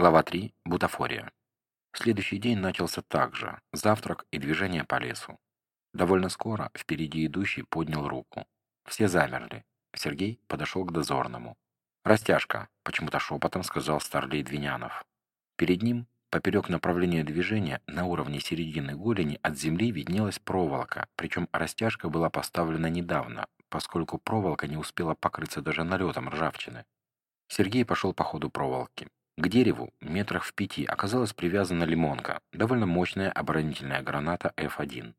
Глава 3. Бутафория. Следующий день начался так же. Завтрак и движение по лесу. Довольно скоро впереди идущий поднял руку. Все замерли. Сергей подошел к дозорному. «Растяжка», — почему-то шепотом сказал старлей Двинянов. Перед ним, поперек направления движения, на уровне середины голени от земли виднелась проволока, причем растяжка была поставлена недавно, поскольку проволока не успела покрыться даже налетом ржавчины. Сергей пошел по ходу проволоки. К дереву, метрах в пяти, оказалась привязана лимонка, довольно мощная оборонительная граната F1.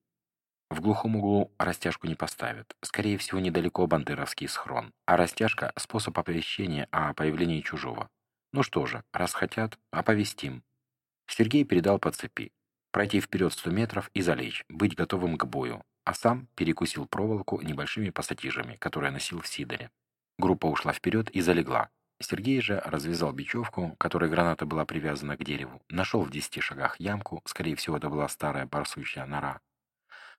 В глухом углу растяжку не поставят. Скорее всего, недалеко бандеровский схрон. А растяжка — способ оповещения о появлении чужого. Ну что же, раз хотят, оповестим. Сергей передал по цепи. Пройти вперед сто метров и залечь, быть готовым к бою. А сам перекусил проволоку небольшими пассатижами, которые носил в Сидоре. Группа ушла вперед и залегла. Сергей же развязал бечевку, которой граната была привязана к дереву, нашел в десяти шагах ямку, скорее всего, это была старая барсучья нора.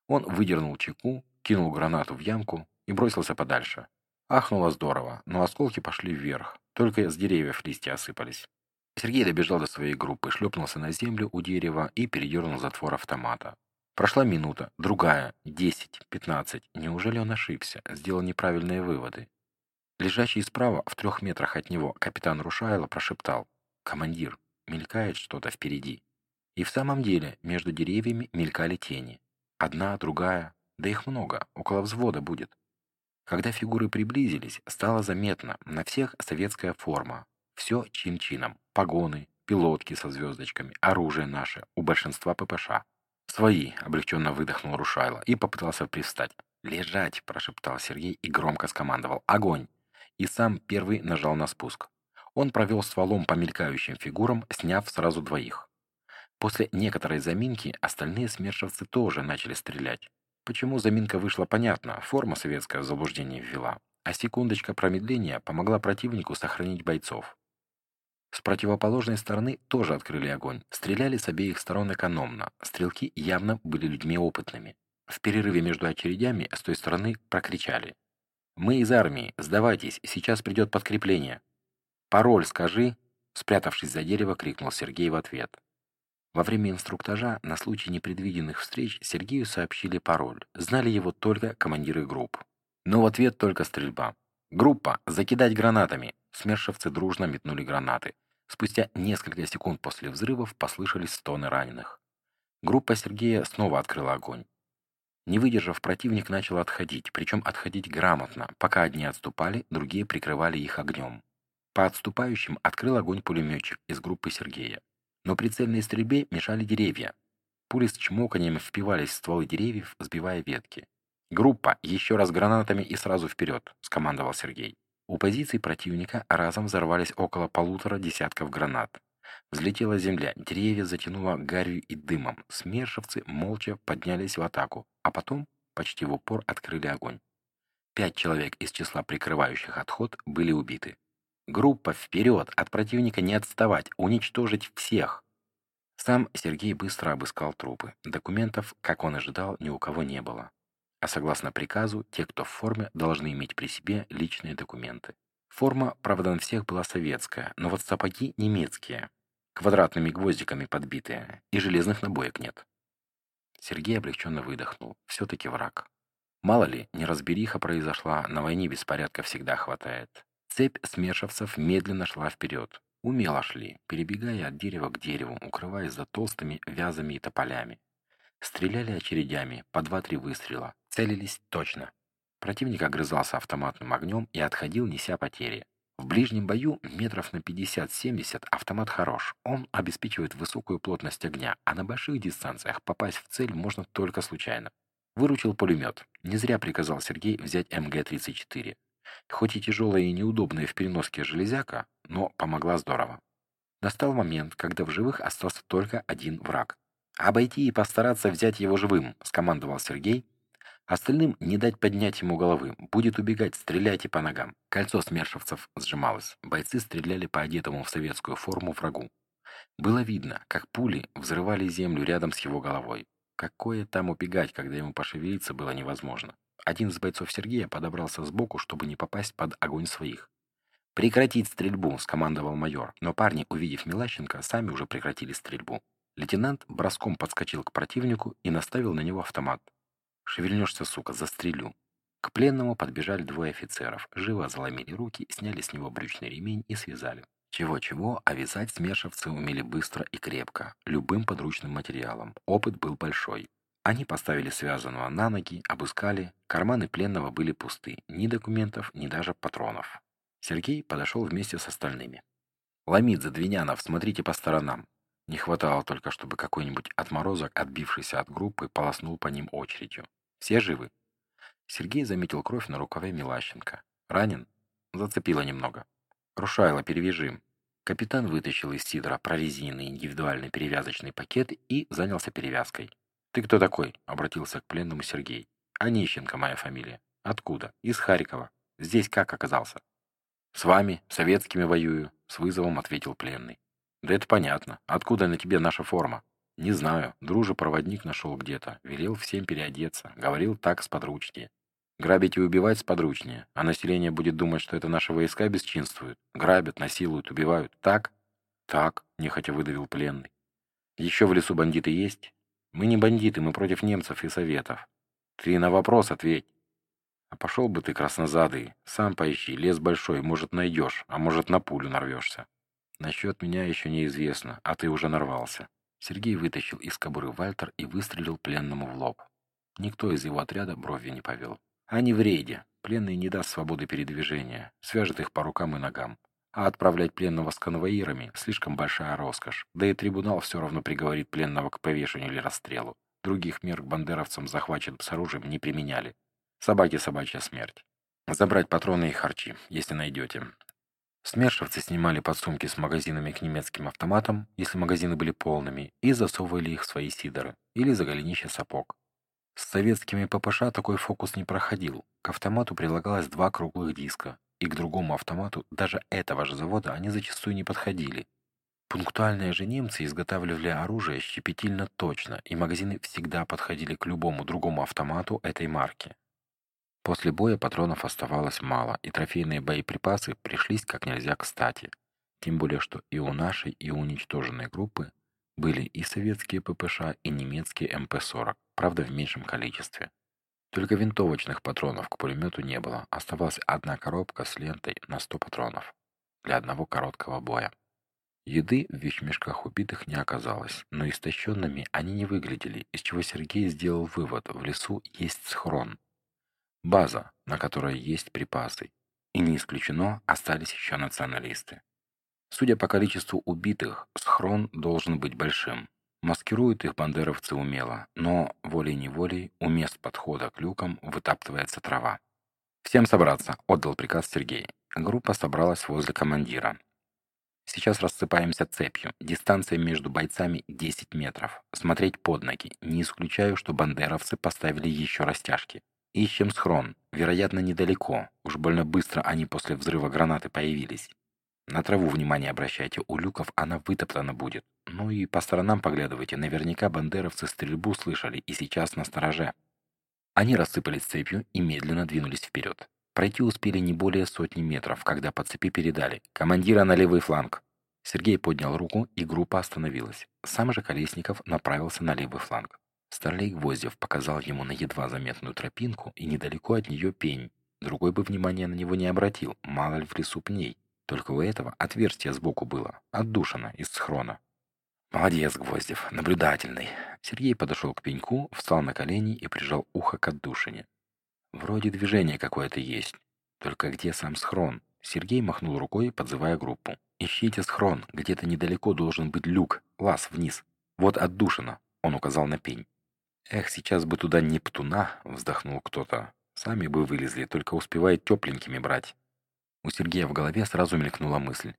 Он выдернул чеку, кинул гранату в ямку и бросился подальше. Ахнуло здорово, но осколки пошли вверх, только с деревьев листья осыпались. Сергей добежал до своей группы, шлепнулся на землю у дерева и передернул затвор автомата. Прошла минута, другая, десять, пятнадцать. Неужели он ошибся, сделал неправильные выводы? Лежащий справа, в трех метрах от него, капитан Рушайло прошептал «Командир, мелькает что-то впереди». И в самом деле между деревьями мелькали тени. Одна, другая, да их много, около взвода будет. Когда фигуры приблизились, стало заметно, на всех советская форма. Все чин-чином, погоны, пилотки со звездочками, оружие наше, у большинства ППШ. «Свои», — облегченно выдохнул Рушайло и попытался привстать. «Лежать!» — прошептал Сергей и громко скомандовал. «Огонь!» И сам первый нажал на спуск. Он провел стволом по мелькающим фигурам, сняв сразу двоих. После некоторой заминки остальные смершевцы тоже начали стрелять. Почему заминка вышла понятно, форма советское заблуждение ввела, а секундочка промедления помогла противнику сохранить бойцов. С противоположной стороны тоже открыли огонь, стреляли с обеих сторон экономно, стрелки явно были людьми опытными. В перерыве между очередями с той стороны прокричали «Мы из армии. Сдавайтесь. Сейчас придет подкрепление». «Пароль скажи!» Спрятавшись за дерево, крикнул Сергей в ответ. Во время инструктажа на случай непредвиденных встреч Сергею сообщили пароль. Знали его только командиры групп. Но в ответ только стрельба. «Группа! Закидать гранатами!» Смершевцы дружно метнули гранаты. Спустя несколько секунд после взрывов послышались стоны раненых. Группа Сергея снова открыла огонь. Не выдержав, противник начал отходить, причем отходить грамотно. Пока одни отступали, другие прикрывали их огнем. По отступающим открыл огонь пулеметчик из группы Сергея. Но прицельной стрельбе мешали деревья. Пули с чмоканием впивались в стволы деревьев, сбивая ветки. «Группа, еще раз гранатами и сразу вперед!» – скомандовал Сергей. У позиций противника разом взорвались около полутора десятков гранат. Взлетела земля, деревья затянуло гарью и дымом. Смершевцы молча поднялись в атаку, а потом почти в упор открыли огонь. Пять человек из числа прикрывающих отход были убиты. Группа вперед, от противника не отставать, уничтожить всех. Сам Сергей быстро обыскал трупы. Документов, как он ожидал, ни у кого не было. А согласно приказу, те, кто в форме, должны иметь при себе личные документы. Форма, правда, на всех была советская, но вот сапоги немецкие, квадратными гвоздиками подбитые, и железных набоек нет. Сергей облегченно выдохнул. Все-таки враг. Мало ли, неразбериха произошла, на войне беспорядка всегда хватает. Цепь смершевцев медленно шла вперед. Умело шли, перебегая от дерева к дереву, укрываясь за толстыми вязами и тополями. Стреляли очередями, по два-три выстрела. Целились точно. Противник огрызался автоматным огнем и отходил, неся потери. В ближнем бою метров на 50-70 автомат хорош. Он обеспечивает высокую плотность огня, а на больших дистанциях попасть в цель можно только случайно. Выручил пулемет. Не зря приказал Сергей взять МГ-34. Хоть и тяжелая и неудобная в переноске железяка, но помогла здорово. Настал момент, когда в живых остался только один враг. «Обойти и постараться взять его живым», — скомандовал Сергей, Остальным не дать поднять ему головы. Будет убегать, стреляйте по ногам. Кольцо смершевцев сжималось. Бойцы стреляли по одетому в советскую форму врагу. Было видно, как пули взрывали землю рядом с его головой. Какое там убегать, когда ему пошевелиться было невозможно. Один из бойцов Сергея подобрался сбоку, чтобы не попасть под огонь своих. «Прекратить стрельбу!» – скомандовал майор, но парни, увидев Милащенко, сами уже прекратили стрельбу. Лейтенант броском подскочил к противнику и наставил на него автомат. «Шевельнешься, сука, застрелю!» К пленному подбежали двое офицеров, живо заломили руки, сняли с него брючный ремень и связали. Чего-чего, а вязать смершевцы умели быстро и крепко, любым подручным материалом. Опыт был большой. Они поставили связанного на ноги, обыскали. Карманы пленного были пусты. Ни документов, ни даже патронов. Сергей подошел вместе с остальными. «Ламидзе, Двинянов, смотрите по сторонам». Не хватало только, чтобы какой-нибудь отморозок, отбившийся от группы, полоснул по ним очередью. «Все живы?» Сергей заметил кровь на рукаве Милащенко. «Ранен?» «Зацепило немного». «Рушайло, перевяжи». Капитан вытащил из сидра прорезиненный индивидуальный перевязочный пакет и занялся перевязкой. «Ты кто такой?» — обратился к пленному Сергей. «Онищенко моя фамилия». «Откуда?» «Из Харькова». «Здесь как оказался?» «С вами, советскими воюю», — с вызовом ответил пленный. «Да это понятно. Откуда на тебе наша форма?» «Не знаю. Друже-проводник нашел где-то. Велел всем переодеться. Говорил так сподручнее. Грабить и убивать сподручнее. А население будет думать, что это наши войска бесчинствуют. Грабят, насилуют, убивают. Так?» «Так», — нехотя выдавил пленный. «Еще в лесу бандиты есть?» «Мы не бандиты, мы против немцев и советов. Ты на вопрос ответь». А пошел бы ты, краснозадый, сам поищи, лес большой, может, найдешь, а может, на пулю нарвешься. Насчет меня еще неизвестно, а ты уже нарвался. Сергей вытащил из кобуры Вальтер и выстрелил пленному в лоб. Никто из его отряда брови не повел. Они в рейде. Пленный не даст свободы передвижения, свяжет их по рукам и ногам. А отправлять пленного с конвоирами – слишком большая роскошь. Да и трибунал все равно приговорит пленного к повешению или расстрелу. Других мер к бандеровцам, захваченным с оружием, не применяли. Собаки собачья смерть. Забрать патроны и харчи, если найдете. Смершевцы снимали подсумки с магазинами к немецким автоматам, если магазины были полными, и засовывали их в свои сидоры или за голенище сапог. С советскими ППШ такой фокус не проходил. К автомату прилагалось два круглых диска, и к другому автомату даже этого же завода они зачастую не подходили. Пунктуальные же немцы изготавливали оружие щепетильно точно, и магазины всегда подходили к любому другому автомату этой марки. После боя патронов оставалось мало, и трофейные боеприпасы пришлись как нельзя кстати. Тем более, что и у нашей, и у уничтоженной группы были и советские ППШ, и немецкие МП-40, правда в меньшем количестве. Только винтовочных патронов к пулемету не было, оставалась одна коробка с лентой на 100 патронов для одного короткого боя. Еды в вещмешках убитых не оказалось, но истощенными они не выглядели, из чего Сергей сделал вывод – в лесу есть схрон, База, на которой есть припасы. И не исключено, остались еще националисты. Судя по количеству убитых, схрон должен быть большим. Маскируют их бандеровцы умело, но волей-неволей у мест подхода к люкам вытаптывается трава. «Всем собраться!» — отдал приказ Сергей. Группа собралась возле командира. Сейчас рассыпаемся цепью. Дистанция между бойцами 10 метров. Смотреть под ноги. Не исключаю, что бандеровцы поставили еще растяжки. Ищем схрон. Вероятно, недалеко. Уж больно быстро они после взрыва гранаты появились. На траву внимание обращайте, у люков она вытоптана будет. Ну и по сторонам поглядывайте, наверняка бандеровцы стрельбу слышали и сейчас на стороже. Они рассыпались цепью и медленно двинулись вперед. Пройти успели не более сотни метров, когда по цепи передали «Командира на левый фланг». Сергей поднял руку, и группа остановилась. Сам же Колесников направился на левый фланг. Старлей Гвоздев показал ему на едва заметную тропинку и недалеко от нее пень. Другой бы внимания на него не обратил, мало ли в лесу пней. Только у этого отверстие сбоку было, отдушено из схрона. «Молодец, Гвоздев, наблюдательный». Сергей подошел к пеньку, встал на колени и прижал ухо к отдушине. «Вроде движение какое-то есть. Только где сам схрон?» Сергей махнул рукой, подзывая группу. «Ищите схрон, где-то недалеко должен быть люк, лаз вниз. Вот отдушина», — он указал на пень. «Эх, сейчас бы туда Нептуна!» — вздохнул кто-то. «Сами бы вылезли, только успевает тепленькими брать». У Сергея в голове сразу мелькнула мысль.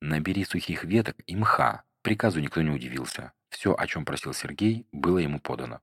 «Набери сухих веток и мха». Приказу никто не удивился. Все, о чем просил Сергей, было ему подано.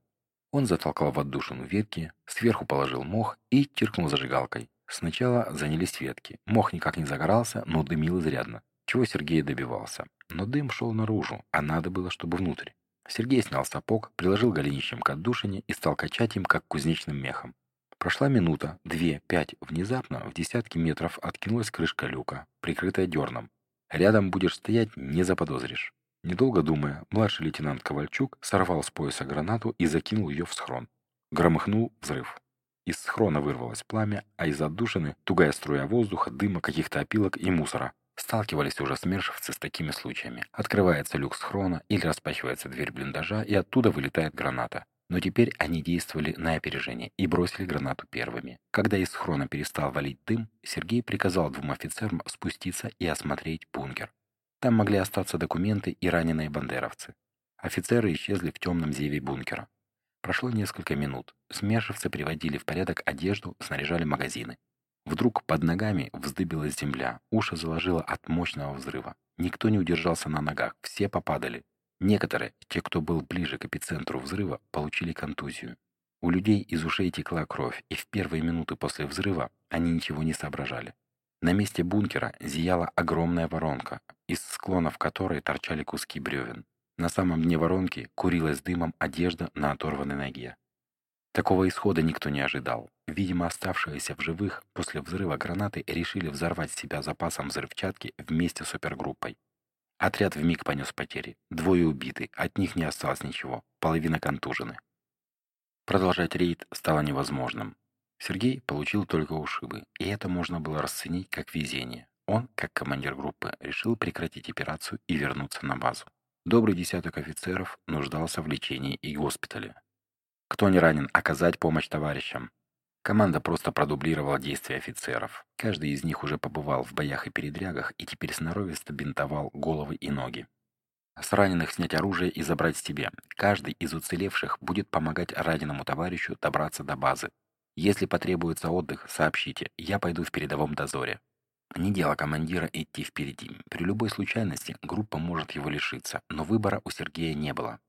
Он затолкал в отдушину ветки, сверху положил мох и чиркнул зажигалкой. Сначала занялись ветки. Мох никак не загорался, но дымил изрядно. Чего Сергей добивался? Но дым шел наружу, а надо было, чтобы внутрь. Сергей снял сапог, приложил голенищем к отдушине и стал качать им, как кузнечным мехом. Прошла минута, две, пять. Внезапно в десятки метров откинулась крышка люка, прикрытая дерном. Рядом будешь стоять, не заподозришь. Недолго думая, младший лейтенант Ковальчук сорвал с пояса гранату и закинул ее в схрон. Громыхнул взрыв. Из схрона вырвалось пламя, а из отдушины тугая струя воздуха, дыма, каких-то опилок и мусора. Сталкивались уже смершевцы с такими случаями. Открывается люк схрона или распахивается дверь блиндажа, и оттуда вылетает граната. Но теперь они действовали на опережение и бросили гранату первыми. Когда из схрона перестал валить дым, Сергей приказал двум офицерам спуститься и осмотреть бункер. Там могли остаться документы и раненые бандеровцы. Офицеры исчезли в темном зеве бункера. Прошло несколько минут. Смершевцы приводили в порядок одежду, снаряжали магазины. Вдруг под ногами вздыбилась земля, уши заложило от мощного взрыва. Никто не удержался на ногах, все попадали. Некоторые, те, кто был ближе к эпицентру взрыва, получили контузию. У людей из ушей текла кровь, и в первые минуты после взрыва они ничего не соображали. На месте бункера зияла огромная воронка, из склонов которой торчали куски бревен. На самом дне воронки курилась дымом одежда на оторванной ноге. Такого исхода никто не ожидал. Видимо, оставшиеся в живых после взрыва гранаты решили взорвать себя запасом взрывчатки вместе с супергруппой. Отряд вмиг понес потери. Двое убиты, от них не осталось ничего, половина контужены. Продолжать рейд стало невозможным. Сергей получил только ушибы, и это можно было расценить как везение. Он, как командир группы, решил прекратить операцию и вернуться на базу. Добрый десяток офицеров нуждался в лечении и госпитале. Кто не ранен, оказать помощь товарищам. Команда просто продублировала действия офицеров. Каждый из них уже побывал в боях и передрягах и теперь сноровисто бинтовал головы и ноги. С раненых снять оружие и забрать себе. Каждый из уцелевших будет помогать раненому товарищу добраться до базы. Если потребуется отдых, сообщите, я пойду в передовом дозоре. Не дело командира идти впереди. При любой случайности группа может его лишиться, но выбора у Сергея не было.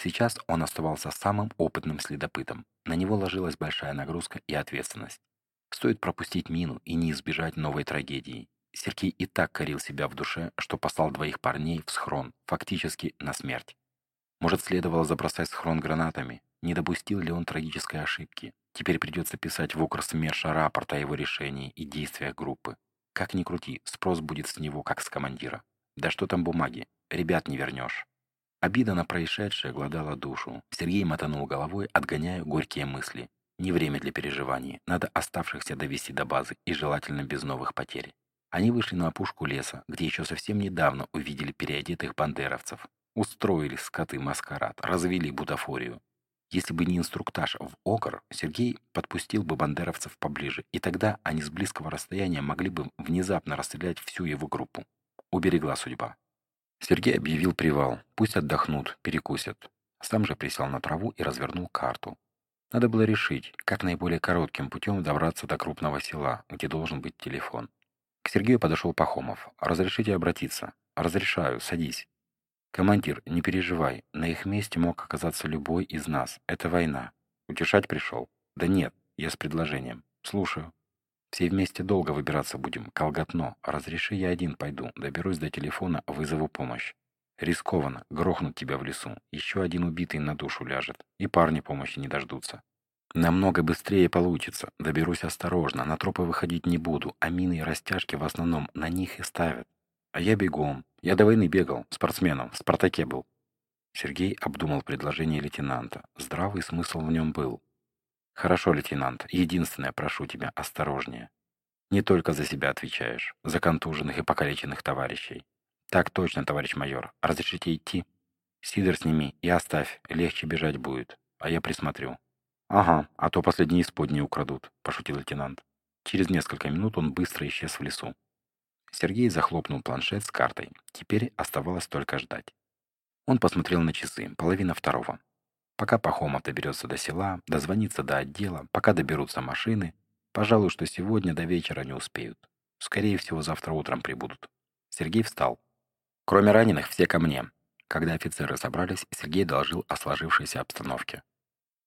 Сейчас он оставался самым опытным следопытом. На него ложилась большая нагрузка и ответственность. Стоит пропустить мину и не избежать новой трагедии. Сергей и так корил себя в душе, что послал двоих парней в схрон, фактически на смерть. Может, следовало забросать схрон гранатами? Не допустил ли он трагической ошибки? Теперь придется писать в Укрсмерша рапорт о его решении и действиях группы. Как ни крути, спрос будет с него, как с командира. Да что там бумаги? Ребят не вернешь. Обида на происшедшее гладала душу. Сергей мотанул головой, отгоняя горькие мысли. Не время для переживаний. Надо оставшихся довести до базы и желательно без новых потерь. Они вышли на опушку леса, где еще совсем недавно увидели переодетых бандеровцев. Устроили скоты маскарад, развели бутафорию. Если бы не инструктаж в окор, Сергей подпустил бы бандеровцев поближе, и тогда они с близкого расстояния могли бы внезапно расстрелять всю его группу. Уберегла судьба. Сергей объявил привал. Пусть отдохнут, перекусят. Сам же присел на траву и развернул карту. Надо было решить, как наиболее коротким путем добраться до крупного села, где должен быть телефон. К Сергею подошел Пахомов. «Разрешите обратиться?» «Разрешаю, садись». «Командир, не переживай. На их месте мог оказаться любой из нас. Это война. Утешать пришел?» «Да нет, я с предложением. Слушаю». Все вместе долго выбираться будем. Колготно. Разреши, я один пойду. Доберусь до телефона, вызову помощь. Рискованно. Грохнут тебя в лесу. Еще один убитый на душу ляжет. И парни помощи не дождутся. Намного быстрее получится. Доберусь осторожно. На тропы выходить не буду. А мины и растяжки в основном на них и ставят. А я бегом. Я до войны бегал. Спортсменом. В «Спартаке» был. Сергей обдумал предложение лейтенанта. Здравый смысл в нем был. «Хорошо, лейтенант. Единственное, прошу тебя, осторожнее. Не только за себя отвечаешь, за контуженных и покалеченных товарищей. Так точно, товарищ майор. Разрешите идти? Сидор сними и оставь, легче бежать будет, а я присмотрю». «Ага, а то последние исподние украдут», — пошутил лейтенант. Через несколько минут он быстро исчез в лесу. Сергей захлопнул планшет с картой. Теперь оставалось только ждать. Он посмотрел на часы, половина второго. Пока Пахомов доберется до села, дозвонится до отдела, пока доберутся машины, пожалуй, что сегодня до вечера не успеют. Скорее всего, завтра утром прибудут. Сергей встал. Кроме раненых, все ко мне. Когда офицеры собрались, Сергей доложил о сложившейся обстановке.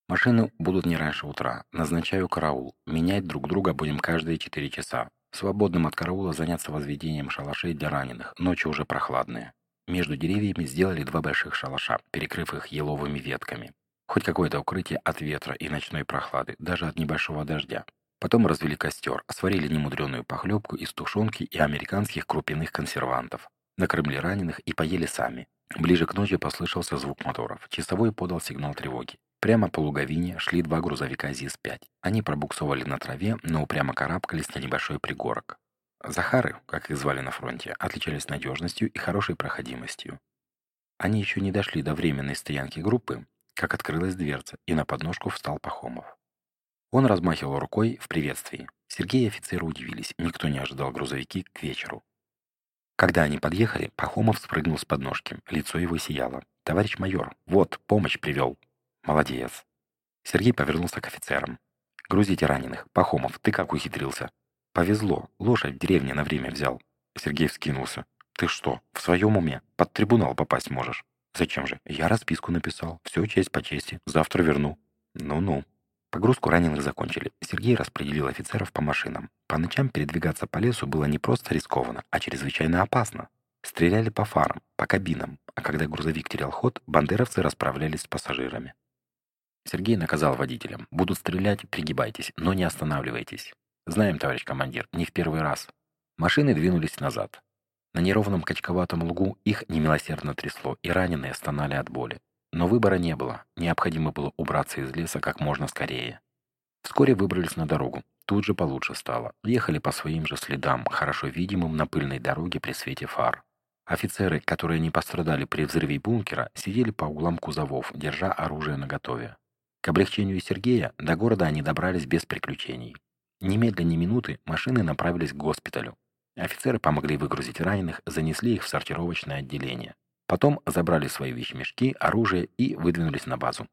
Машины будут не раньше утра. Назначаю караул. Менять друг друга будем каждые четыре часа. Свободным от караула заняться возведением шалашей для раненых. Ночи уже прохладные. Между деревьями сделали два больших шалаша, перекрыв их еловыми ветками. Хоть какое-то укрытие от ветра и ночной прохлады, даже от небольшого дождя. Потом развели костер, сварили немудреную похлебку из тушенки и американских крупяных консервантов. Накормили раненых и поели сами. Ближе к ночи послышался звук моторов. Часовой подал сигнал тревоги. Прямо по луговине шли два грузовика ЗИС-5. Они пробуксовали на траве, но упрямо карабкались на небольшой пригорок. Захары, как их звали на фронте, отличались надежностью и хорошей проходимостью. Они еще не дошли до временной стоянки группы, как открылась дверца, и на подножку встал Пахомов. Он размахивал рукой в приветствии. Сергей и офицеры удивились, никто не ожидал грузовики к вечеру. Когда они подъехали, Пахомов спрыгнул с подножки, лицо его сияло. «Товарищ майор, вот, помощь привел». «Молодец». Сергей повернулся к офицерам. «Грузите раненых. Пахомов, ты как ухитрился?» «Повезло. Лошадь в деревне на время взял». Сергей вскинулся. «Ты что, в своем уме? Под трибунал попасть можешь?» «Зачем же? Я расписку написал. Все честь по чести. Завтра верну». «Ну-ну». Погрузку раненых закончили. Сергей распределил офицеров по машинам. По ночам передвигаться по лесу было не просто рискованно, а чрезвычайно опасно. Стреляли по фарам, по кабинам, а когда грузовик терял ход, бандеровцы расправлялись с пассажирами. Сергей наказал водителям. «Будут стрелять, пригибайтесь, но не останавливайтесь». «Знаем, товарищ командир, не в первый раз». Машины двинулись назад. На неровном качковатом лугу их немилосердно трясло, и раненые стонали от боли. Но выбора не было, необходимо было убраться из леса как можно скорее. Вскоре выбрались на дорогу. Тут же получше стало. Ехали по своим же следам, хорошо видимым на пыльной дороге при свете фар. Офицеры, которые не пострадали при взрыве бункера, сидели по углам кузовов, держа оружие наготове. К облегчению Сергея до города они добрались без приключений. Немедленно минуты машины направились к госпиталю. Офицеры помогли выгрузить раненых, занесли их в сортировочное отделение. Потом забрали свои вещмешки, оружие и выдвинулись на базу.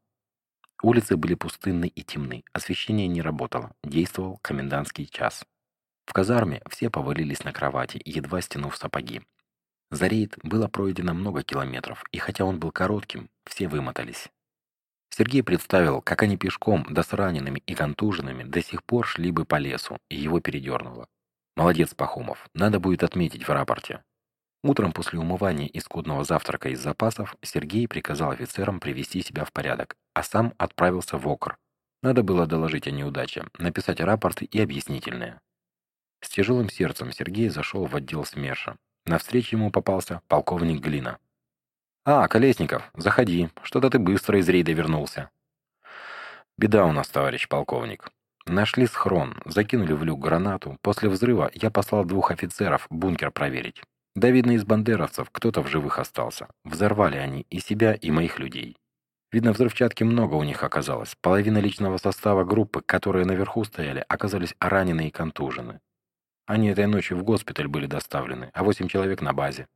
Улицы были пустынны и темны, освещение не работало, действовал комендантский час. В казарме все повалились на кровати, едва стянув сапоги. За рейд было пройдено много километров, и хотя он был коротким, все вымотались. Сергей представил, как они пешком, да с ранеными и контуженными, до сих пор шли бы по лесу, и его передернуло. Молодец, Пахомов. Надо будет отметить в рапорте. Утром после умывания и скудного завтрака из запасов Сергей приказал офицерам привести себя в порядок, а сам отправился в Окр. Надо было доложить о неудаче, написать рапорты и объяснительные. С тяжелым сердцем Сергей зашел в отдел СМЕРШа. Навстречу ему попался полковник Глина. «А, Колесников, заходи. Что-то ты быстро из рейда вернулся». «Беда у нас, товарищ полковник. Нашли схрон, закинули в люк гранату. После взрыва я послал двух офицеров бункер проверить. Да, видно, из бандеровцев кто-то в живых остался. Взорвали они и себя, и моих людей. Видно, взрывчатки много у них оказалось. Половина личного состава группы, которые наверху стояли, оказались ранены и контужены. Они этой ночью в госпиталь были доставлены, а восемь человек на базе.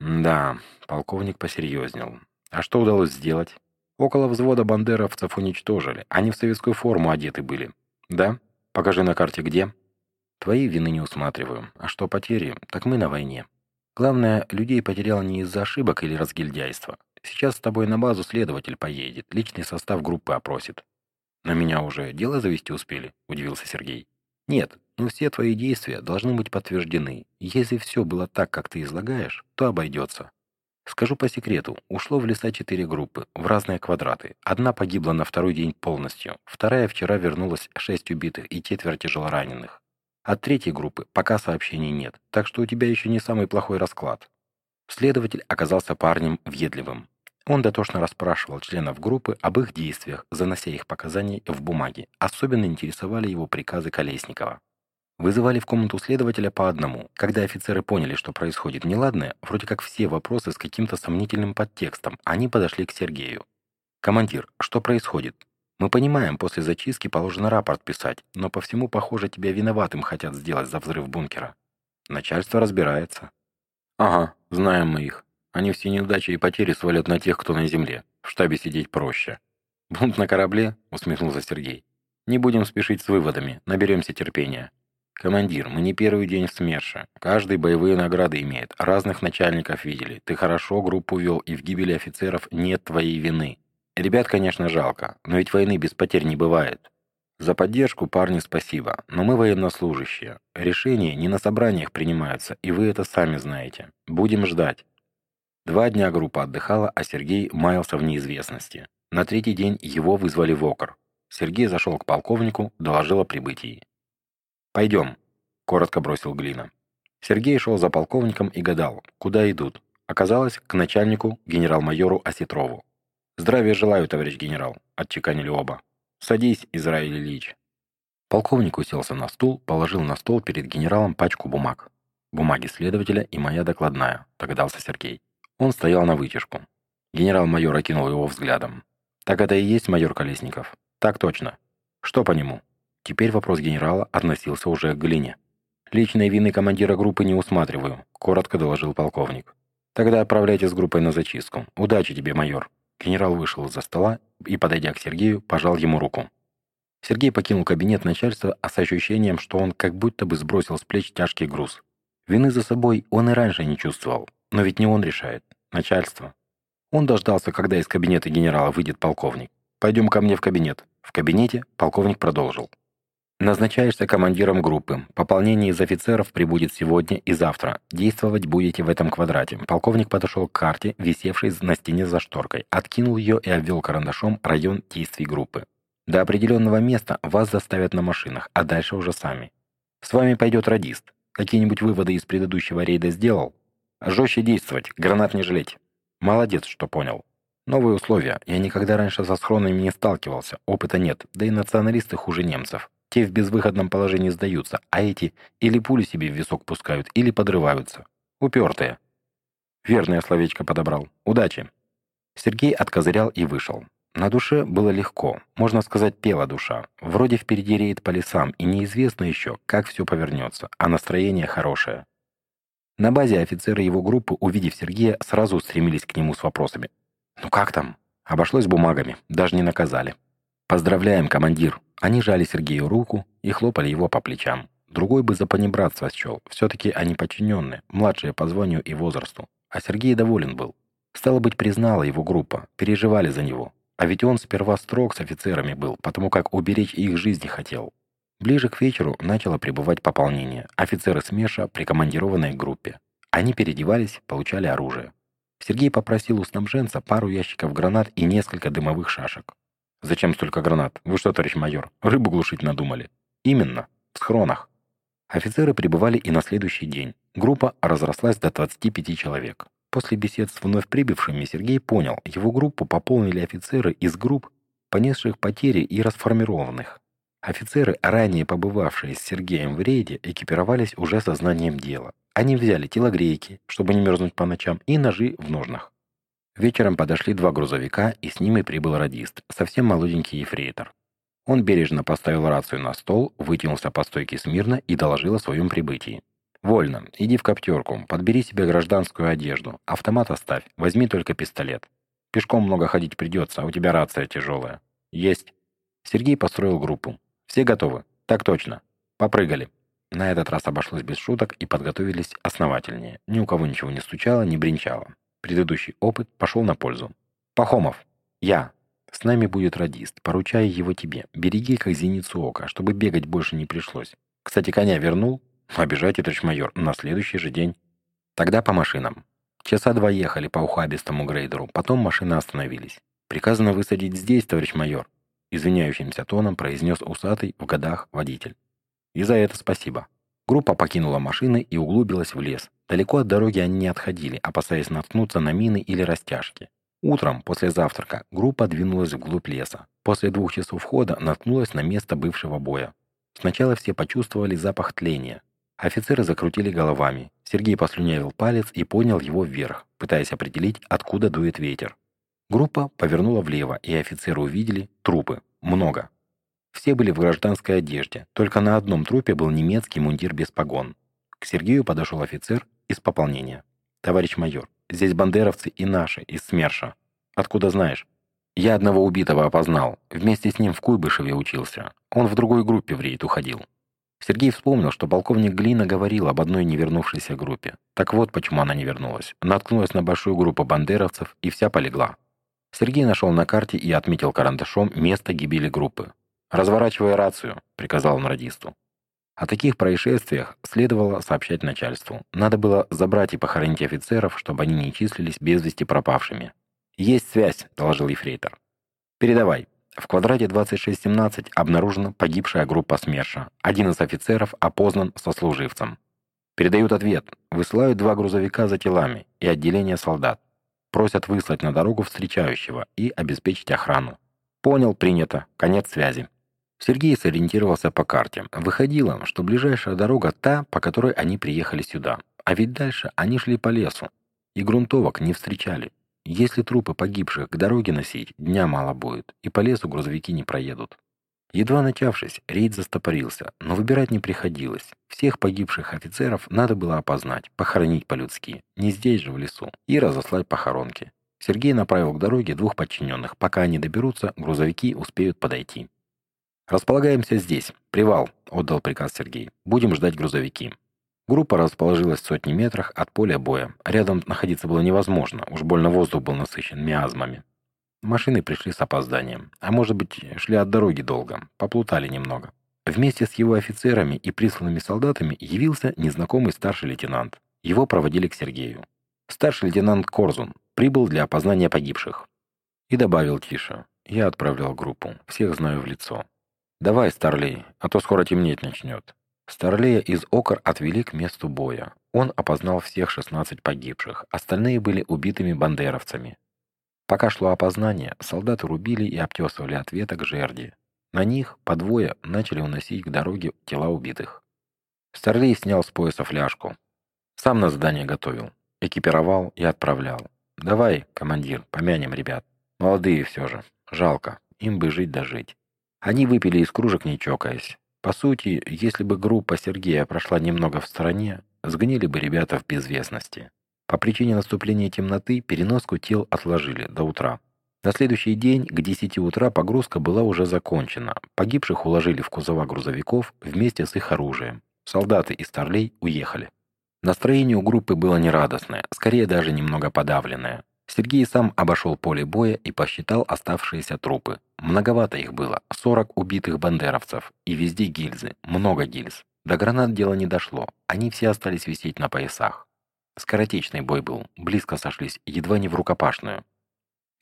Да, полковник посерьезнел. А что удалось сделать? Около взвода бандеровцев уничтожили. Они в советскую форму одеты были. «Да? Покажи на карте, где?» «Твоей вины не усматриваю. А что потери? Так мы на войне. Главное, людей потерял не из-за ошибок или разгильдяйства. Сейчас с тобой на базу следователь поедет, личный состав группы опросит». «На меня уже дело завести успели?» – удивился Сергей. «Нет, но все твои действия должны быть подтверждены. Если все было так, как ты излагаешь, то обойдется. Скажу по секрету, ушло в леса четыре группы, в разные квадраты. Одна погибла на второй день полностью, вторая вчера вернулась шесть убитых и четверть тяжелораненых. От третьей группы пока сообщений нет, так что у тебя еще не самый плохой расклад. Следователь оказался парнем въедливым. Он дотошно расспрашивал членов группы об их действиях, занося их показания в бумаги. Особенно интересовали его приказы Колесникова. Вызывали в комнату следователя по одному. Когда офицеры поняли, что происходит неладное, вроде как все вопросы с каким-то сомнительным подтекстом, они подошли к Сергею. «Командир, что происходит? Мы понимаем, после зачистки положено рапорт писать, но по всему, похоже, тебя виноватым хотят сделать за взрыв бункера. Начальство разбирается». «Ага, знаем мы их. Они все неудачи и потери свалят на тех, кто на земле. В штабе сидеть проще». «Бунт на корабле?» — усмехнулся Сергей. «Не будем спешить с выводами, наберемся терпения». «Командир, мы не первый день в СМЕРШе. Каждый боевые награды имеет. Разных начальников видели. Ты хорошо группу вел, и в гибели офицеров нет твоей вины. Ребят, конечно, жалко, но ведь войны без потерь не бывает. За поддержку, парни, спасибо, но мы военнослужащие. Решения не на собраниях принимаются, и вы это сами знаете. Будем ждать». Два дня группа отдыхала, а Сергей маялся в неизвестности. На третий день его вызвали в окор. Сергей зашел к полковнику, доложил о прибытии. «Пойдем», — коротко бросил Глина. Сергей шел за полковником и гадал, куда идут. Оказалось, к начальнику, генерал-майору Осетрову. «Здравия желаю, товарищ генерал», — отчеканили оба. «Садись, Израиль Ильич». Полковник уселся на стул, положил на стол перед генералом пачку бумаг. Бумаги следователя и моя докладная, догадался Сергей. Он стоял на вытяжку. Генерал-майор окинул его взглядом. «Так это и есть майор Колесников?» «Так точно». «Что по нему?» Теперь вопрос генерала относился уже к Глине. «Личной вины командира группы не усматриваю», — коротко доложил полковник. «Тогда отправляйте с группой на зачистку. Удачи тебе, майор». Генерал вышел из-за стола и, подойдя к Сергею, пожал ему руку. Сергей покинул кабинет начальства с ощущением, что он как будто бы сбросил с плеч тяжкий груз. Вины за собой он и раньше не чувствовал, но ведь не он решает, начальство. Он дождался, когда из кабинета генерала выйдет полковник. «Пойдем ко мне в кабинет». В кабинете полковник продолжил. «Назначаешься командиром группы. Пополнение из офицеров прибудет сегодня и завтра. Действовать будете в этом квадрате». Полковник подошел к карте, висевшей на стене за шторкой, откинул ее и обвел карандашом район действий группы. До определенного места вас заставят на машинах, а дальше уже сами. С вами пойдет радист. Какие-нибудь выводы из предыдущего рейда сделал? Жестче действовать, гранат не жалеть. Молодец, что понял. Новые условия. Я никогда раньше со схронами не сталкивался, опыта нет, да и националисты хуже немцев. Те в безвыходном положении сдаются, а эти или пули себе в висок пускают, или подрываются. Упертые. Верное словечко подобрал. Удачи. Сергей откозырял и вышел. На душе было легко, можно сказать, пела душа. Вроде впереди рейд по лесам, и неизвестно еще, как все повернется, а настроение хорошее. На базе офицеры его группы, увидев Сергея, сразу устремились к нему с вопросами. «Ну как там?» Обошлось бумагами, даже не наказали. «Поздравляем, командир!» Они жали Сергею руку и хлопали его по плечам. Другой бы за понебратство счел. Все-таки они подчиненные, младшие по званию и возрасту. А Сергей доволен был. Стало быть, признала его группа, переживали за него. А ведь он сперва строг с офицерами был, потому как уберечь их жизни хотел. Ближе к вечеру начало прибывать пополнение. Офицеры СМЕШа, прикомандированные к группе. Они переодевались, получали оружие. Сергей попросил у снабженца пару ящиков гранат и несколько дымовых шашек. «Зачем столько гранат? Вы что, товарищ майор, рыбу глушить надумали?» «Именно. В схронах». Офицеры прибывали и на следующий день. Группа разрослась до 25 человек. После бесед с вновь прибывшими Сергей понял, его группу пополнили офицеры из групп, понесших потери и расформированных. Офицеры, ранее побывавшие с Сергеем в рейде, экипировались уже сознанием дела. Они взяли телогрейки, чтобы не мерзнуть по ночам, и ножи в ножнах. Вечером подошли два грузовика, и с ними прибыл радист, совсем молоденький ефрейтор. Он бережно поставил рацию на стол, вытянулся по стойке смирно и доложил о своем прибытии. «Вольно. Иди в коптерку, подбери себе гражданскую одежду. Автомат оставь, возьми только пистолет. Пешком много ходить придется, а у тебя рация тяжелая». «Есть». Сергей построил группу. «Все готовы?» «Так точно. Попрыгали». На этот раз обошлось без шуток и подготовились основательнее. Ни у кого ничего не стучало, не бренчало. Предыдущий опыт пошел на пользу. «Пахомов. Я. С нами будет радист. Поручаю его тебе. Береги, как зеницу ока, чтобы бегать больше не пришлось. Кстати, коня вернул?» Обижайте, товарищ майор, на следующий же день. Тогда по машинам. Часа два ехали по ухабистому грейдеру, потом машины остановились. Приказано высадить здесь, товарищ майор. Извиняющимся тоном произнес усатый в годах водитель. И за это спасибо. Группа покинула машины и углубилась в лес. Далеко от дороги они не отходили, опасаясь наткнуться на мины или растяжки. Утром, после завтрака, группа двинулась вглубь леса. После двух часов хода наткнулась на место бывшего боя. Сначала все почувствовали запах тления, Офицеры закрутили головами. Сергей послюнявил палец и поднял его вверх, пытаясь определить, откуда дует ветер. Группа повернула влево, и офицеры увидели трупы. Много. Все были в гражданской одежде, только на одном трупе был немецкий мундир без погон. К Сергею подошел офицер из пополнения. «Товарищ майор, здесь бандеровцы и наши, из СМЕРШа. Откуда знаешь?» «Я одного убитого опознал. Вместе с ним в Куйбышеве учился. Он в другой группе в рейд уходил. Сергей вспомнил, что полковник Глина говорил об одной не вернувшейся группе. Так вот, почему она не вернулась. Наткнулась на большую группу бандеровцев и вся полегла. Сергей нашел на карте и отметил карандашом место гибели группы. «Разворачивай рацию», — приказал он радисту. О таких происшествиях следовало сообщать начальству. Надо было забрать и похоронить офицеров, чтобы они не числились без вести пропавшими. «Есть связь», — доложил ефрейтор. Передавай. В квадрате 2617 обнаружена погибшая группа СМЕРШа. Один из офицеров опознан сослуживцем. Передают ответ. Высылают два грузовика за телами и отделение солдат. Просят выслать на дорогу встречающего и обеспечить охрану. Понял, принято. Конец связи. Сергей сориентировался по карте. Выходило, что ближайшая дорога та, по которой они приехали сюда. А ведь дальше они шли по лесу. И грунтовок не встречали. Если трупы погибших к дороге носить, дня мало будет, и по лесу грузовики не проедут. Едва начавшись, рейд застопорился, но выбирать не приходилось. Всех погибших офицеров надо было опознать, похоронить по-людски, не здесь же в лесу, и разослать похоронки. Сергей направил к дороге двух подчиненных. Пока они доберутся, грузовики успеют подойти. «Располагаемся здесь. Привал», — отдал приказ Сергей. «Будем ждать грузовики». Группа расположилась в сотни метрах от поля боя. Рядом находиться было невозможно, уж больно воздух был насыщен миазмами. Машины пришли с опозданием. А может быть, шли от дороги долго, поплутали немного. Вместе с его офицерами и присланными солдатами явился незнакомый старший лейтенант. Его проводили к Сергею. Старший лейтенант Корзун прибыл для опознания погибших. И добавил тише. Я отправлял группу. Всех знаю в лицо. «Давай, Старлей, а то скоро темнеть начнет». Старлея из Окр отвели к месту боя. Он опознал всех 16 погибших, остальные были убитыми бандеровцами. Пока шло опознание, солдаты рубили и обтесывали от веток жерди. На них по двое начали уносить к дороге тела убитых. Старлей снял с пояса фляжку. Сам на задание готовил, экипировал и отправлял. «Давай, командир, помянем ребят. Молодые все же. Жалко. Им бы жить да жить». Они выпили из кружек, не чокаясь. По сути, если бы группа Сергея прошла немного в стороне, сгнили бы ребята в безвестности. По причине наступления темноты переноску тел отложили до утра. На следующий день к 10 утра погрузка была уже закончена. Погибших уложили в кузова грузовиков вместе с их оружием. Солдаты и старлей уехали. Настроение у группы было нерадостное, скорее даже немного подавленное. Сергей сам обошел поле боя и посчитал оставшиеся трупы. Многовато их было, 40 убитых бандеровцев, и везде гильзы, много гильз. До гранат дело не дошло, они все остались висеть на поясах. Скоротечный бой был, близко сошлись, едва не в рукопашную.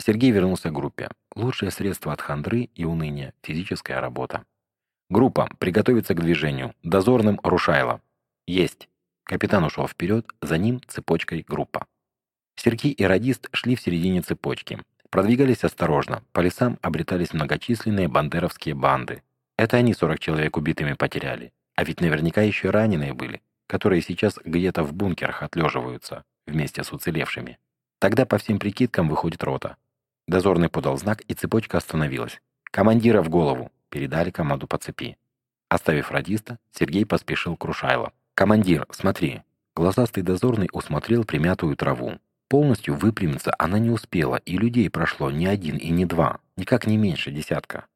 Сергей вернулся к группе. Лучшее средство от хандры и уныния – физическая работа. Группа, приготовиться к движению. Дозорным Рушайло. Есть. Капитан ушел вперед, за ним цепочкой группа. Сергей и радист шли в середине цепочки. Продвигались осторожно, по лесам обретались многочисленные бандеровские банды. Это они 40 человек убитыми потеряли. А ведь наверняка еще раненые были которые сейчас где-то в бункерах отлеживаются вместе с уцелевшими. Тогда по всем прикидкам выходит рота. Дозорный подал знак, и цепочка остановилась. «Командира в голову!» — передали команду по цепи. Оставив радиста, Сергей поспешил к Рушайло. «Командир, смотри!» Глазастый дозорный усмотрел примятую траву. Полностью выпрямиться она не успела, и людей прошло не один и не два, никак не меньше десятка.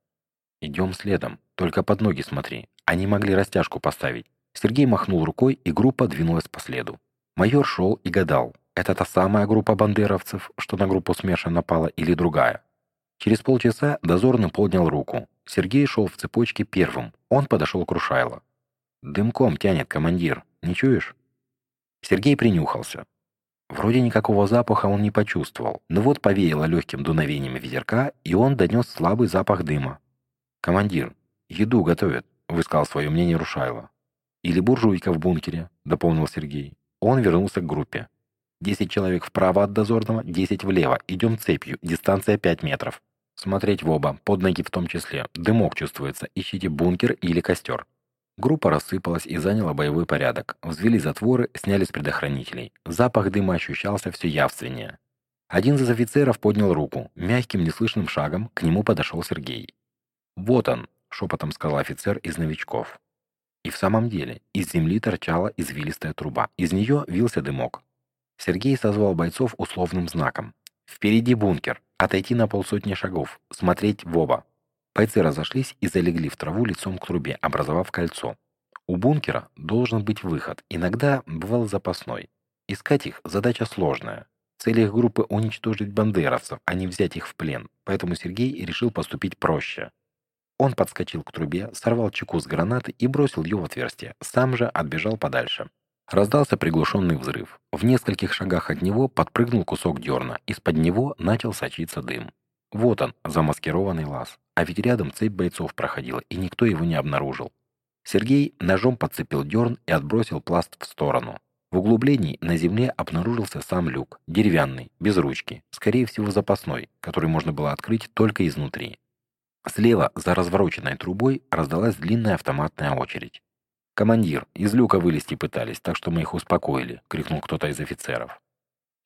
«Идем следом, только под ноги смотри. Они могли растяжку поставить. Сергей махнул рукой, и группа двинулась по следу. Майор шел и гадал, это та самая группа бандеровцев, что на группу СМЕРШа напала, или другая. Через полчаса дозорный поднял руку. Сергей шел в цепочке первым. Он подошел к Рушайло. «Дымком тянет командир. Не чуешь?» Сергей принюхался. Вроде никакого запаха он не почувствовал, но вот повеяло легким дуновением ветерка, и он донес слабый запах дыма. «Командир, еду готовят», — высказал свое мнение Рушайло. «Или буржуйка в бункере», — дополнил Сергей. Он вернулся к группе. «Десять человек вправо от дозорного, десять влево. Идем цепью, дистанция пять метров. Смотреть в оба, под ноги в том числе. Дымок чувствуется. Ищите бункер или костер». Группа рассыпалась и заняла боевой порядок. Взвели затворы, сняли с предохранителей. Запах дыма ощущался все явственнее. Один из офицеров поднял руку. Мягким, неслышным шагом к нему подошел Сергей. «Вот он», — шепотом сказал офицер из новичков. И в самом деле, из земли торчала извилистая труба. Из нее вился дымок. Сергей созвал бойцов условным знаком. «Впереди бункер. Отойти на полсотни шагов. Смотреть в оба». Бойцы разошлись и залегли в траву лицом к трубе, образовав кольцо. У бункера должен быть выход, иногда бывал запасной. Искать их задача сложная. Цель их группы уничтожить бандеровцев, а не взять их в плен, поэтому Сергей решил поступить проще. Он подскочил к трубе, сорвал чеку с гранаты и бросил ее в отверстие. Сам же отбежал подальше. Раздался приглушенный взрыв. В нескольких шагах от него подпрыгнул кусок дерна. Из-под него начал сочиться дым. Вот он, замаскированный лаз. А ведь рядом цепь бойцов проходила, и никто его не обнаружил. Сергей ножом подцепил дерн и отбросил пласт в сторону. В углублении на земле обнаружился сам люк, деревянный, без ручки, скорее всего запасной, который можно было открыть только изнутри. Слева, за развороченной трубой, раздалась длинная автоматная очередь. «Командир, из люка вылезти пытались, так что мы их успокоили», — крикнул кто-то из офицеров.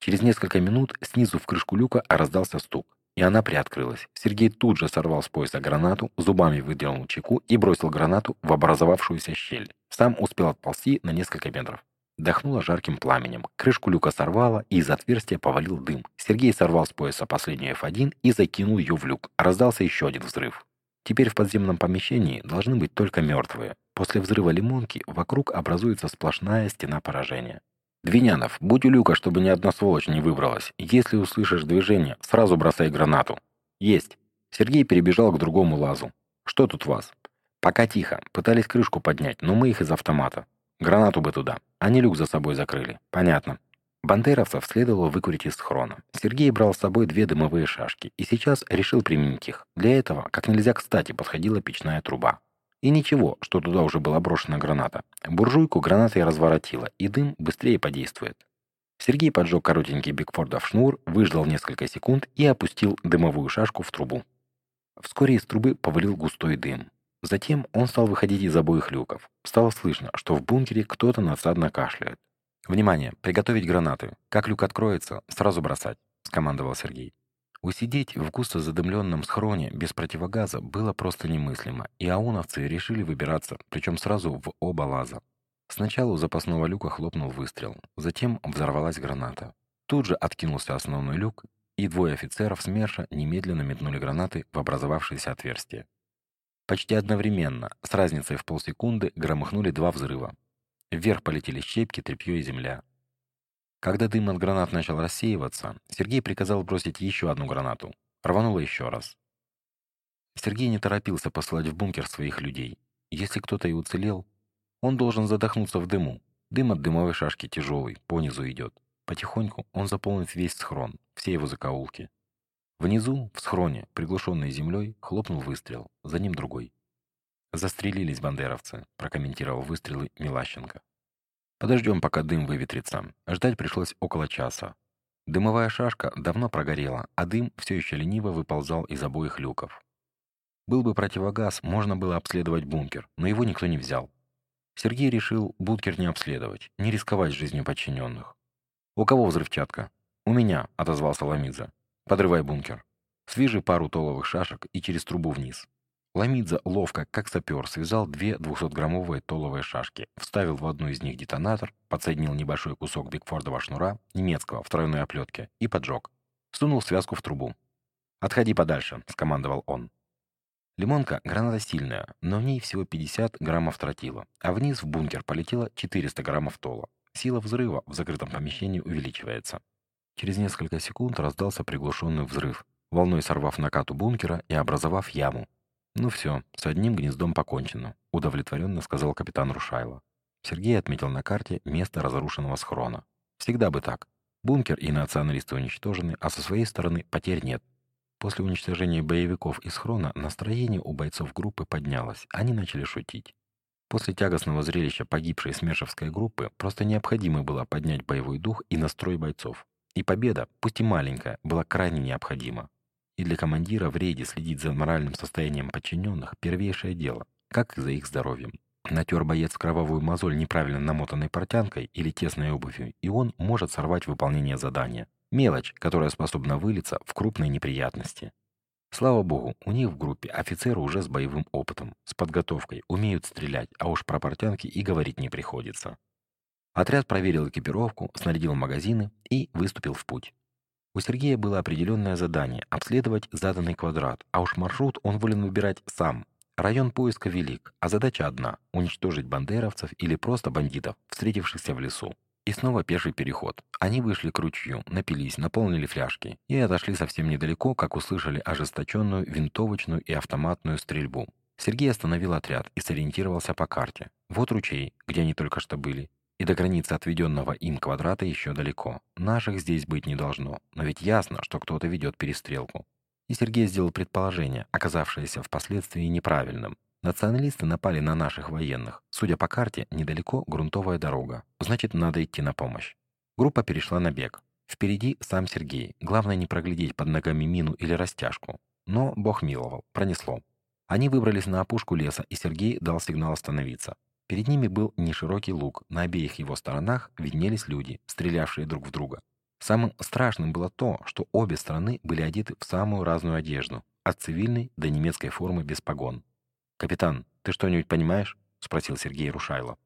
Через несколько минут снизу в крышку люка раздался стук, и она приоткрылась. Сергей тут же сорвал с пояса гранату, зубами выдернул чеку и бросил гранату в образовавшуюся щель. Сам успел отползти на несколько метров. Дохнуло жарким пламенем. Крышку люка сорвало, и из отверстия повалил дым. Сергей сорвал с пояса последнюю F1 и закинул ее в люк. Раздался еще один взрыв. Теперь в подземном помещении должны быть только мертвые. После взрыва лимонки вокруг образуется сплошная стена поражения. «Двинянов, будь у люка, чтобы ни одна сволочь не выбралась. Если услышишь движение, сразу бросай гранату». «Есть». Сергей перебежал к другому лазу. «Что тут вас?» «Пока тихо. Пытались крышку поднять, но мы их из автомата. Гранату бы туда. Они люк за собой закрыли. Понятно». Бандеровцев следовало выкурить из схрона. Сергей брал с собой две дымовые шашки и сейчас решил применить их. Для этого, как нельзя кстати, подходила печная труба. И ничего, что туда уже была брошена граната. Буржуйку гранатой разворотила, и дым быстрее подействует. Сергей поджег коротенький Бигфордов шнур, выждал несколько секунд и опустил дымовую шашку в трубу. Вскоре из трубы повалил густой дым. Затем он стал выходить из обоих люков. Стало слышно, что в бункере кто-то надсадно кашляет. «Внимание! Приготовить гранаты! Как люк откроется, сразу бросать!» — скомандовал Сергей. Усидеть в густо задымленном схроне без противогаза было просто немыслимо, и ауновцы решили выбираться, причем сразу в оба лаза. Сначала у запасного люка хлопнул выстрел, затем взорвалась граната. Тут же откинулся основной люк, и двое офицеров СМЕРШа немедленно метнули гранаты в образовавшееся отверстие. Почти одновременно, с разницей в полсекунды, громыхнули два взрыва. Вверх полетели щепки, тряпье и земля. Когда дым от гранат начал рассеиваться, Сергей приказал бросить еще одну гранату. Рвануло еще раз. Сергей не торопился посылать в бункер своих людей. Если кто-то и уцелел, он должен задохнуться в дыму. Дым от дымовой шашки тяжелый, понизу идет. Потихоньку он заполнит весь схрон, все его закоулки. Внизу, в схроне, приглушенной землей, хлопнул выстрел, за ним другой. «Застрелились бандеровцы», прокомментировал выстрелы Милащенко. Подождем, пока дым выветрится. Ждать пришлось около часа. Дымовая шашка давно прогорела, а дым все еще лениво выползал из обоих люков. Был бы противогаз, можно было обследовать бункер, но его никто не взял. Сергей решил бункер не обследовать, не рисковать жизнью подчиненных. «У кого взрывчатка?» «У меня», — отозвался Ламидзе. «Подрывай бункер. Свяжи пару толовых шашек и через трубу вниз. Ламидзе ловко, как сапер, связал две 200-граммовые толовые шашки, вставил в одну из них детонатор, подсоединил небольшой кусок бигфордового шнура, немецкого, в тройной оплетке, и поджег. Сунул связку в трубу. «Отходи подальше», — скомандовал он. Лимонка — граната сильная, но в ней всего 50 граммов тротила, а вниз в бункер полетело 400 граммов тола. Сила взрыва в закрытом помещении увеличивается. Через несколько секунд раздался приглушенный взрыв, волной сорвав накату бункера и образовав яму, «Ну все, с одним гнездом покончено», — удовлетворенно сказал капитан Рушайло. Сергей отметил на карте место разрушенного схрона. «Всегда бы так. Бункер и националисты уничтожены, а со своей стороны потерь нет. После уничтожения боевиков из схрона настроение у бойцов группы поднялось, они начали шутить. После тягостного зрелища погибшей смершевской группы просто необходимо было поднять боевой дух и настрой бойцов. И победа, пусть и маленькая, была крайне необходима. И для командира в рейде следить за моральным состоянием подчиненных – первейшее дело, как и за их здоровьем. Натер боец кровавую мозоль неправильно намотанной портянкой или тесной обувью, и он может сорвать выполнение задания. Мелочь, которая способна вылиться в крупные неприятности. Слава богу, у них в группе офицеры уже с боевым опытом, с подготовкой, умеют стрелять, а уж про портянки и говорить не приходится. Отряд проверил экипировку, снарядил магазины и выступил в путь. У Сергея было определенное задание – обследовать заданный квадрат, а уж маршрут он волен выбирать сам. Район поиска велик, а задача одна – уничтожить бандеровцев или просто бандитов, встретившихся в лесу. И снова пеший переход. Они вышли к ручью, напились, наполнили фляжки и отошли совсем недалеко, как услышали ожесточенную винтовочную и автоматную стрельбу. Сергей остановил отряд и сориентировался по карте. Вот ручей, где они только что были, и до границы отведенного им квадрата еще далеко. Наших здесь быть не должно, но ведь ясно, что кто-то ведет перестрелку. И Сергей сделал предположение, оказавшееся впоследствии неправильным. Националисты напали на наших военных. Судя по карте, недалеко грунтовая дорога. Значит, надо идти на помощь. Группа перешла на бег. Впереди сам Сергей. Главное не проглядеть под ногами мину или растяжку. Но бог миловал, пронесло. Они выбрались на опушку леса, и Сергей дал сигнал остановиться. Перед ними был неширокий луг, на обеих его сторонах виднелись люди, стрелявшие друг в друга. Самым страшным было то, что обе стороны были одеты в самую разную одежду, от цивильной до немецкой формы без погон. «Капитан, ты что-нибудь понимаешь?» — спросил Сергей Рушайло.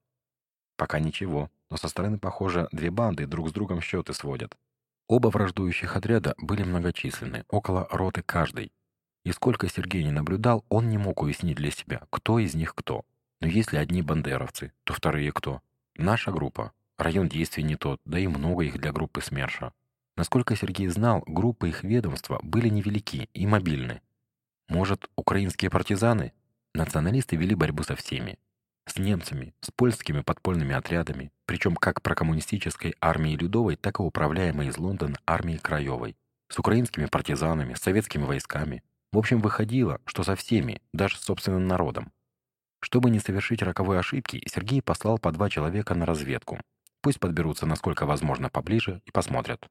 «Пока ничего, но со стороны, похоже, две банды друг с другом счеты сводят. Оба враждующих отряда были многочисленны, около роты каждой. И сколько Сергей не наблюдал, он не мог уяснить для себя, кто из них кто. Но если одни бандеровцы, то вторые кто? Наша группа. Район действий не тот, да и много их для группы СМЕРШа. Насколько Сергей знал, группы их ведомства были невелики и мобильны. Может, украинские партизаны? Националисты вели борьбу со всеми. С немцами, с польскими подпольными отрядами, причем как прокоммунистической армией Людовой, так и управляемой из Лондона армией Краевой, с украинскими партизанами, с советскими войсками. В общем, выходило, что со всеми, даже с собственным народом. Чтобы не совершить роковой ошибки, Сергей послал по два человека на разведку. Пусть подберутся насколько возможно поближе и посмотрят.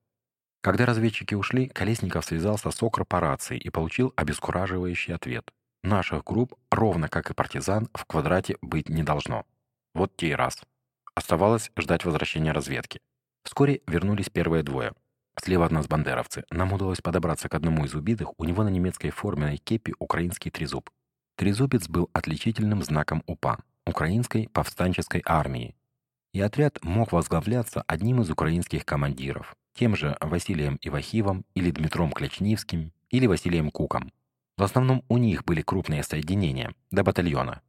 Когда разведчики ушли, Колесников связался с окорпорацией и получил обескураживающий ответ. Наших групп, ровно как и партизан, в квадрате быть не должно. Вот те и раз. Оставалось ждать возвращения разведки. Вскоре вернулись первые двое. Слева от нас бандеровцы. Нам удалось подобраться к одному из убитых, у него на немецкой форменной кепи украинский трезуб. Трезубец был отличительным знаком УПА, Украинской повстанческой армии. И отряд мог возглавляться одним из украинских командиров, тем же Василием Ивахивом или Дмитром Клячнивским или Василием Куком. В основном у них были крупные соединения, до батальона.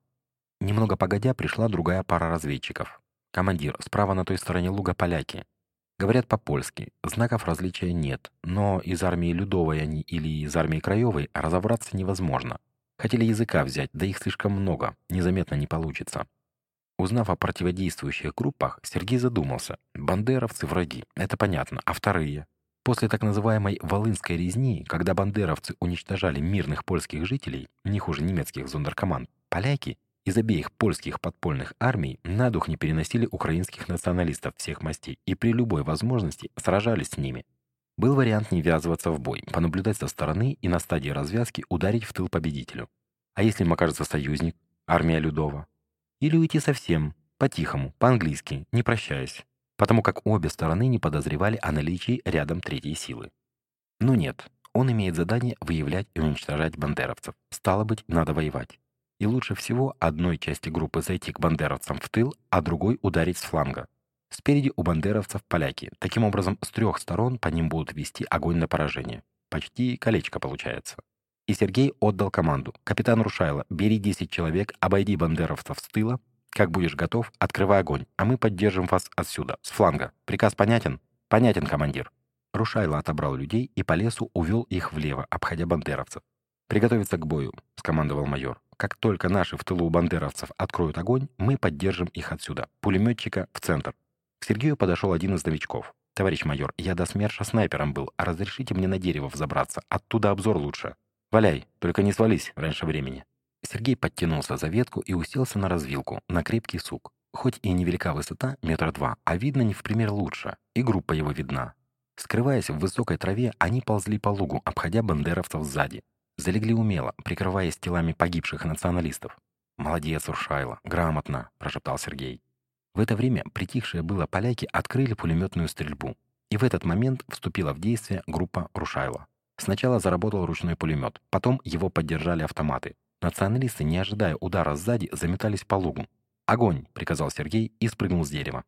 Немного погодя пришла другая пара разведчиков. Командир, справа на той стороне луга поляки. Говорят по-польски, знаков различия нет, но из армии Людовой они или из армии Краевой разобраться невозможно. Хотели языка взять, да их слишком много, незаметно не получится. Узнав о противодействующих группах, Сергей задумался. Бандеровцы враги, это понятно, а вторые? После так называемой «Волынской резни», когда бандеровцы уничтожали мирных польских жителей, не хуже немецких зондеркоманд, поляки из обеих польских подпольных армий на дух не переносили украинских националистов всех мастей и при любой возможности сражались с ними. Был вариант не ввязываться в бой, понаблюдать со стороны и на стадии развязки ударить в тыл победителю. А если им окажется союзник, армия Людова? Или уйти совсем, по-тихому, по-английски, не прощаясь потому как обе стороны не подозревали о наличии рядом третьей силы. Но нет, он имеет задание выявлять и уничтожать бандеровцев. Стало быть, надо воевать. И лучше всего одной части группы зайти к бандеровцам в тыл, а другой ударить с фланга. Спереди у бандеровцев поляки. Таким образом, с трех сторон по ним будут вести огонь на поражение. Почти колечко получается. И Сергей отдал команду. «Капитан Рушайло, бери 10 человек, обойди бандеровцев с тыла, как будешь готов, открывай огонь, а мы поддержим вас отсюда, с фланга. Приказ понятен? Понятен, командир. Рушайло отобрал людей и по лесу увел их влево, обходя бандеровцев. «Приготовиться к бою», — скомандовал майор. «Как только наши в тылу бандеровцев откроют огонь, мы поддержим их отсюда. Пулеметчика в центр». К Сергею подошел один из новичков. «Товарищ майор, я до СМЕРШа снайпером был, а разрешите мне на дерево взобраться? Оттуда обзор лучше». «Валяй, только не свались раньше времени». Сергей подтянулся за ветку и уселся на развилку, на крепкий сук. Хоть и невелика высота, метр два, а видно не в пример лучше, и группа его видна. Скрываясь в высокой траве, они ползли по лугу, обходя бандеровцев сзади. Залегли умело, прикрываясь телами погибших националистов. «Молодец, Уршайло, грамотно», – прошептал Сергей. В это время притихшие было поляки открыли пулеметную стрельбу. И в этот момент вступила в действие группа Рушайла. Сначала заработал ручной пулемет, потом его поддержали автоматы. Националисты, не ожидая удара сзади, заметались по лугу. «Огонь!» — приказал Сергей и спрыгнул с дерева.